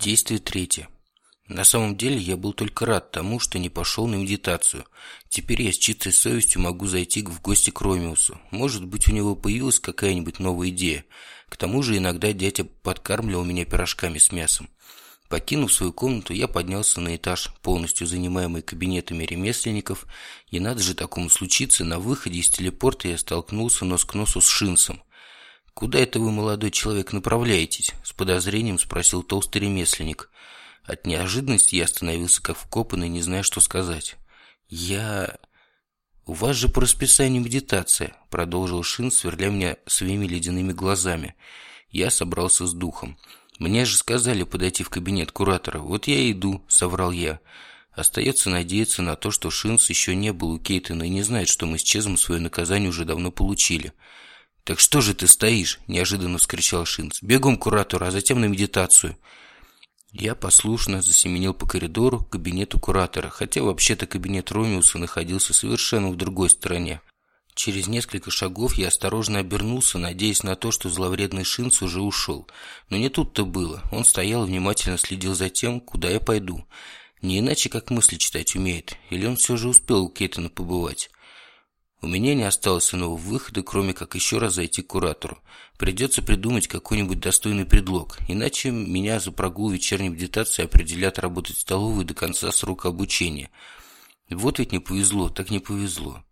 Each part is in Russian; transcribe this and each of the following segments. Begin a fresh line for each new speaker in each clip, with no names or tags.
Действие третье. На самом деле я был только рад тому, что не пошел на медитацию. Теперь я с чистой совестью могу зайти в гости к Ромеусу. Может быть, у него появилась какая-нибудь новая идея. К тому же иногда дядя подкармливал меня пирожками с мясом. Покинув свою комнату, я поднялся на этаж, полностью занимаемый кабинетами ремесленников, и надо же такому случиться, на выходе из телепорта я столкнулся нос к носу с Шинсом. «Куда это вы, молодой человек, направляетесь?» – с подозрением спросил толстый ремесленник. От неожиданности я остановился как вкопанный, не зная, что сказать. «Я...» «У вас же по расписанию медитация», – продолжил Шин, сверля меня своими ледяными глазами. Я собрался с духом. «Мне же сказали подойти в кабинет куратора. Вот я и иду», – соврал я. Остается надеяться на то, что Шинс еще не был у Кейтона и не знает, что мы с Чезом свое наказание уже давно получили. «Так что же ты стоишь?» – неожиданно вскричал Шинс. «Бегом к куратору, а затем на медитацию». Я послушно засеменил по коридору к кабинету куратора, хотя вообще-то кабинет Ромеуса находился совершенно в другой стороне. Через несколько шагов я осторожно обернулся, надеясь на то, что зловредный Шинц уже ушел. Но не тут-то было. Он стоял и внимательно следил за тем, куда я пойду. Не иначе, как мысли читать умеет. Или он все же успел у Кейтона побывать. У меня не осталось иного выхода, кроме как еще раз зайти к куратору. Придется придумать какой-нибудь достойный предлог, иначе меня за прогул вечерней медитации определят работать в столовой до конца срока обучения. Вот ведь не повезло, так не повезло.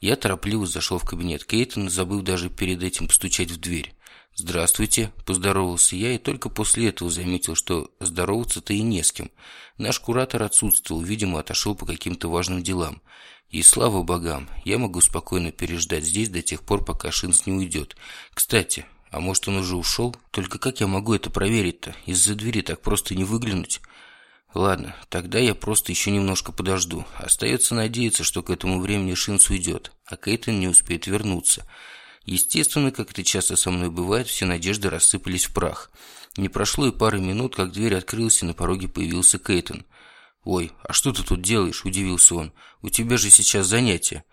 Я торопливо зашел в кабинет Кейтона, забыв даже перед этим постучать в дверь. «Здравствуйте», – поздоровался я и только после этого заметил, что здороваться-то и не с кем. Наш куратор отсутствовал, видимо, отошел по каким-то важным делам. И слава богам, я могу спокойно переждать здесь до тех пор, пока Шинс не уйдет. Кстати, а может он уже ушел? Только как я могу это проверить-то? Из-за двери так просто не выглянуть. Ладно, тогда я просто еще немножко подожду. Остается надеяться, что к этому времени Шинс уйдет, а Кейтон не успеет вернуться. Естественно, как это часто со мной бывает, все надежды рассыпались в прах. Не прошло и пары минут, как дверь открылась, и на пороге появился Кейтон. «Ой, а что ты тут делаешь?» – удивился он. «У тебя же сейчас занятие».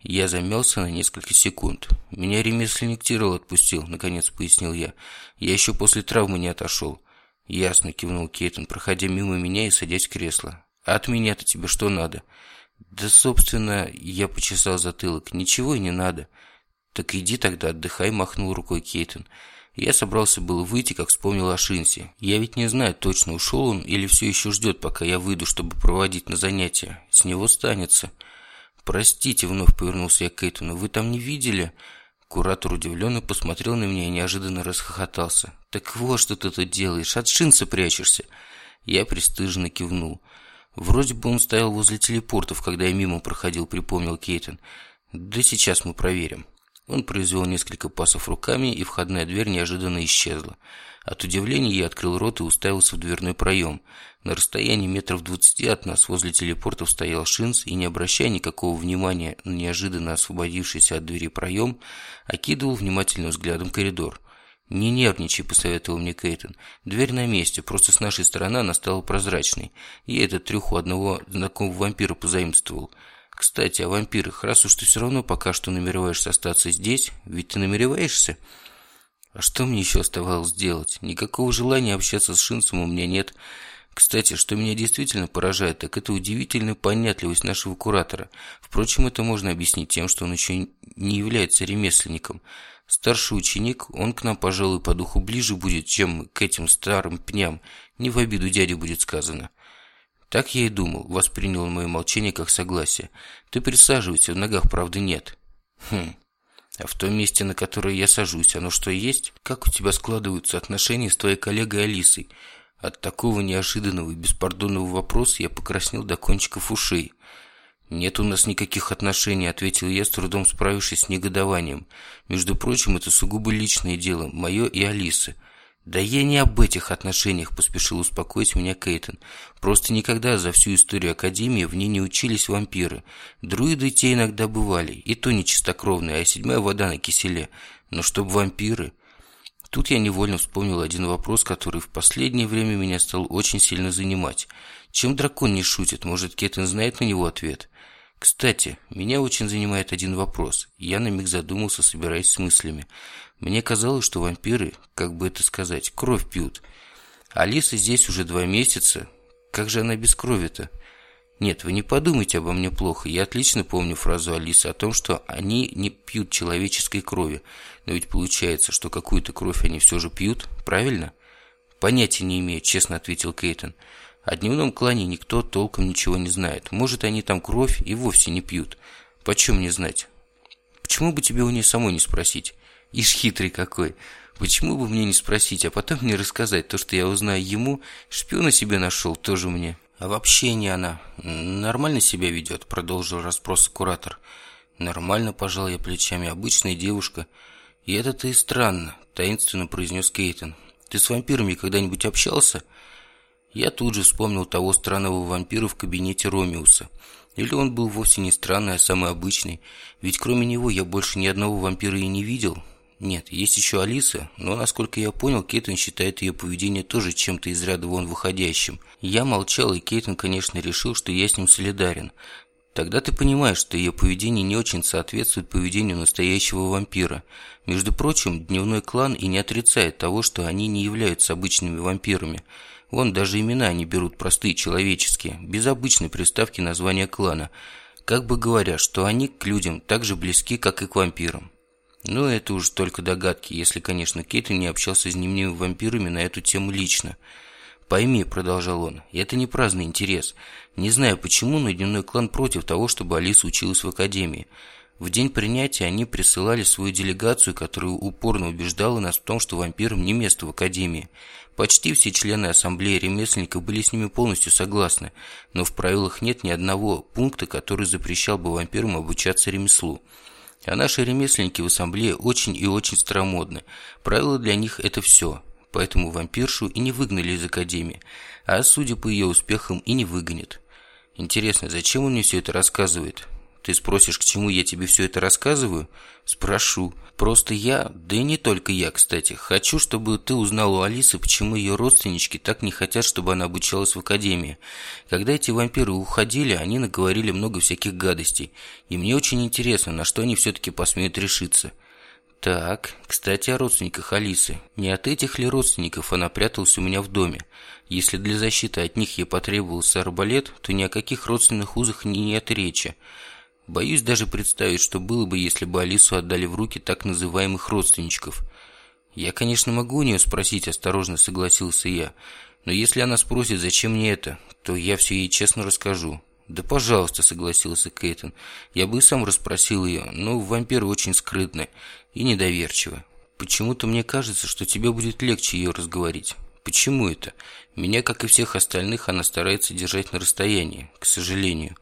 Я замялся на несколько секунд. «Меня ремесленник Тирол отпустил», – наконец пояснил я. «Я еще после травмы не отошел». «Ясно», – кивнул Кейтон, проходя мимо меня и садясь в кресло. «А от меня-то тебе что надо?» «Да, собственно, я почесал затылок. Ничего и не надо». «Так иди тогда отдыхай», – махнул рукой Кейтон. Я собрался было выйти, как вспомнил о Шинсе. Я ведь не знаю, точно ушел он или все еще ждет, пока я выйду, чтобы проводить на занятия. С него станется. «Простите», — вновь повернулся я к Кейтону, — «вы там не видели?» Куратор удивленно посмотрел на меня и неожиданно расхохотался. «Так вот, что ты тут делаешь, от Шинса прячешься!» Я пристыженно кивнул. «Вроде бы он стоял возле телепортов, когда я мимо проходил», — припомнил Кейтон. «Да сейчас мы проверим». Он произвел несколько пасов руками, и входная дверь неожиданно исчезла. От удивления я открыл рот и уставился в дверной проем. На расстоянии метров двадцати от нас возле телепортов стоял Шинс и, не обращая никакого внимания на неожиданно освободившийся от двери проем, окидывал внимательным взглядом коридор. «Не нервничай», – посоветовал мне Кейтон. «Дверь на месте, просто с нашей стороны она стала прозрачной. Я этот трюх у одного знакомого вампира позаимствовал. Кстати, о вампирах. Раз уж ты все равно пока что намереваешься остаться здесь, ведь ты намереваешься? А что мне еще оставалось делать? Никакого желания общаться с Шинцем у меня нет. Кстати, что меня действительно поражает, так это удивительная понятливость нашего куратора. Впрочем, это можно объяснить тем, что он еще не является ремесленником. Старший ученик, он к нам, пожалуй, по духу ближе будет, чем к этим старым пням. Не в обиду дяде будет сказано. Так я и думал, воспринял он мое молчание как согласие. Ты присаживайся, в ногах правды нет. Хм, а в том месте, на которое я сажусь, оно что есть? Как у тебя складываются отношения с твоей коллегой Алисой? От такого неожиданного и беспардонного вопроса я покраснел до кончиков ушей. «Нет у нас никаких отношений», — ответил я, с трудом справившись с негодованием. «Между прочим, это сугубо личное дело, мое и Алисы. «Да я не об этих отношениях», – поспешил успокоить меня Кейтон. «Просто никогда за всю историю Академии в ней не учились вампиры. Друиды те иногда бывали, и то не чистокровные, а седьмая вода на киселе. Но чтоб вампиры...» Тут я невольно вспомнил один вопрос, который в последнее время меня стал очень сильно занимать. Чем дракон не шутит? Может, Кейтон знает на него ответ? Кстати, меня очень занимает один вопрос. Я на миг задумался, собираясь с мыслями. Мне казалось, что вампиры, как бы это сказать, кровь пьют. Алиса здесь уже два месяца. Как же она без крови-то? Нет, вы не подумайте обо мне плохо. Я отлично помню фразу Алисы о том, что они не пьют человеческой крови. Но ведь получается, что какую-то кровь они все же пьют, правильно? Понятия не имею, честно ответил Кейтон. О дневном клане никто толком ничего не знает. Может, они там кровь и вовсе не пьют. Почем не знать? Почему бы тебе у нее самой не спросить? Ишь хитрый какой. Почему бы мне не спросить, а потом мне рассказать то, что я узнаю ему, шпиона себе нашел, тоже мне. А вообще не она. Нормально себя ведет, продолжил расспрос куратор. Нормально, пожал я плечами, обычная девушка. И это-то и странно, таинственно произнес Кейтон. Ты с вампирами когда-нибудь общался? Я тут же вспомнил того странного вампира в кабинете Ромеуса. Или он был вовсе не странный, а самый обычный. Ведь кроме него я больше ни одного вампира и не видел. Нет, есть еще Алиса, но, насколько я понял, Кейтон считает ее поведение тоже чем-то из ряда вон выходящим. Я молчал, и Кейтон, конечно, решил, что я с ним солидарен. Тогда ты понимаешь, что ее поведение не очень соответствует поведению настоящего вампира. Между прочим, дневной клан и не отрицает того, что они не являются обычными вампирами. Вон даже имена они берут простые, человеческие, без обычной приставки названия клана. Как бы говоря, что они к людям так же близки, как и к вампирам. Но это уж только догадки, если, конечно, Кейтон не общался с дневными вампирами на эту тему лично. «Пойми», — продолжал он, — «это не праздный интерес. Не знаю почему, но дневной клан против того, чтобы Алиса училась в академии. В день принятия они присылали свою делегацию, которая упорно убеждала нас в том, что вампирам не место в академии. Почти все члены ассамблеи ремесленников были с ними полностью согласны, но в правилах нет ни одного пункта, который запрещал бы вампирам обучаться ремеслу. А наши ремесленники в ассамблее очень и очень старомодны. Правила для них это все. Поэтому вампиршу и не выгнали из академии. А судя по ее успехам, и не выгонят. Интересно, зачем он мне все это рассказывает? Ты спросишь, к чему я тебе все это рассказываю? Спрошу. Просто я, да и не только я, кстати, хочу, чтобы ты узнал у Алисы, почему ее родственнички так не хотят, чтобы она обучалась в академии. Когда эти вампиры уходили, они наговорили много всяких гадостей. И мне очень интересно, на что они все-таки посмеют решиться. Так, кстати, о родственниках Алисы. Не от этих ли родственников она пряталась у меня в доме? Если для защиты от них ей потребовался арбалет, то ни о каких родственных узах не нет речи. Боюсь даже представить, что было бы, если бы Алису отдали в руки так называемых родственничков. Я, конечно, могу у нее спросить, осторожно согласился я. Но если она спросит, зачем мне это, то я все ей честно расскажу. «Да пожалуйста», — согласился Кейтон. «Я бы и сам расспросил ее, но вампиры очень скрытны и недоверчивы. Почему-то мне кажется, что тебе будет легче ее разговорить. Почему это? Меня, как и всех остальных, она старается держать на расстоянии, к сожалению».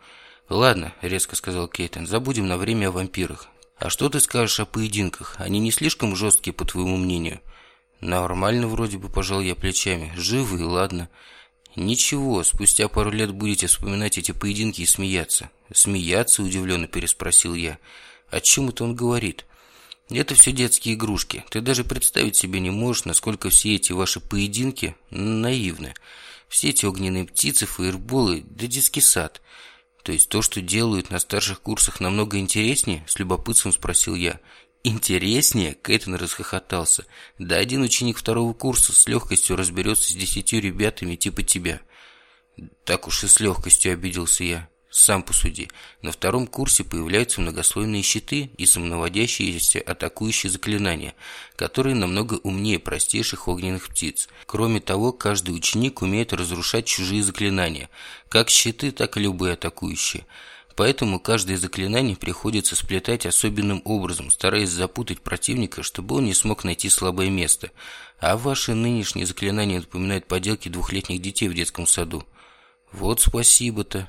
«Ладно», — резко сказал Кейтон, — «забудем на время о вампирах. А что ты скажешь о поединках? Они не слишком жесткие, по твоему мнению?» «Нормально вроде бы, пожал я плечами. Живы, ладно». «Ничего, спустя пару лет будете вспоминать эти поединки и смеяться». «Смеяться?» – удивленно переспросил я. «О чем это он говорит?» «Это все детские игрушки. Ты даже представить себе не можешь, насколько все эти ваши поединки наивны. Все эти огненные птицы, фаерболы, да детский сад. То есть то, что делают на старших курсах, намного интереснее? С любопытством спросил я. Интереснее? Кейтон расхохотался. Да один ученик второго курса с легкостью разберется с десятью ребятами типа тебя. Так уж и с легкостью обиделся я. Сам посуди. На втором курсе появляются многослойные щиты и самонаводящиеся атакующие заклинания, которые намного умнее простейших огненных птиц. Кроме того, каждый ученик умеет разрушать чужие заклинания, как щиты, так и любые атакующие. Поэтому каждое заклинание приходится сплетать особенным образом, стараясь запутать противника, чтобы он не смог найти слабое место. А ваши нынешние заклинания напоминают поделки двухлетних детей в детском саду. Вот спасибо-то.